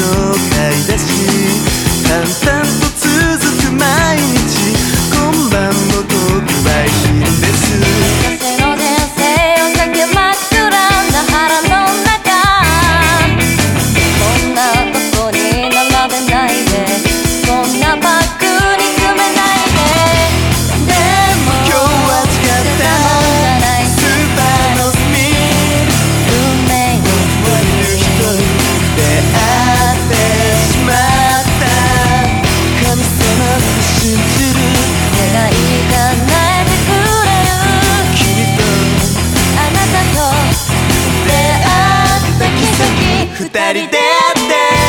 境界だし。簡単り出会って。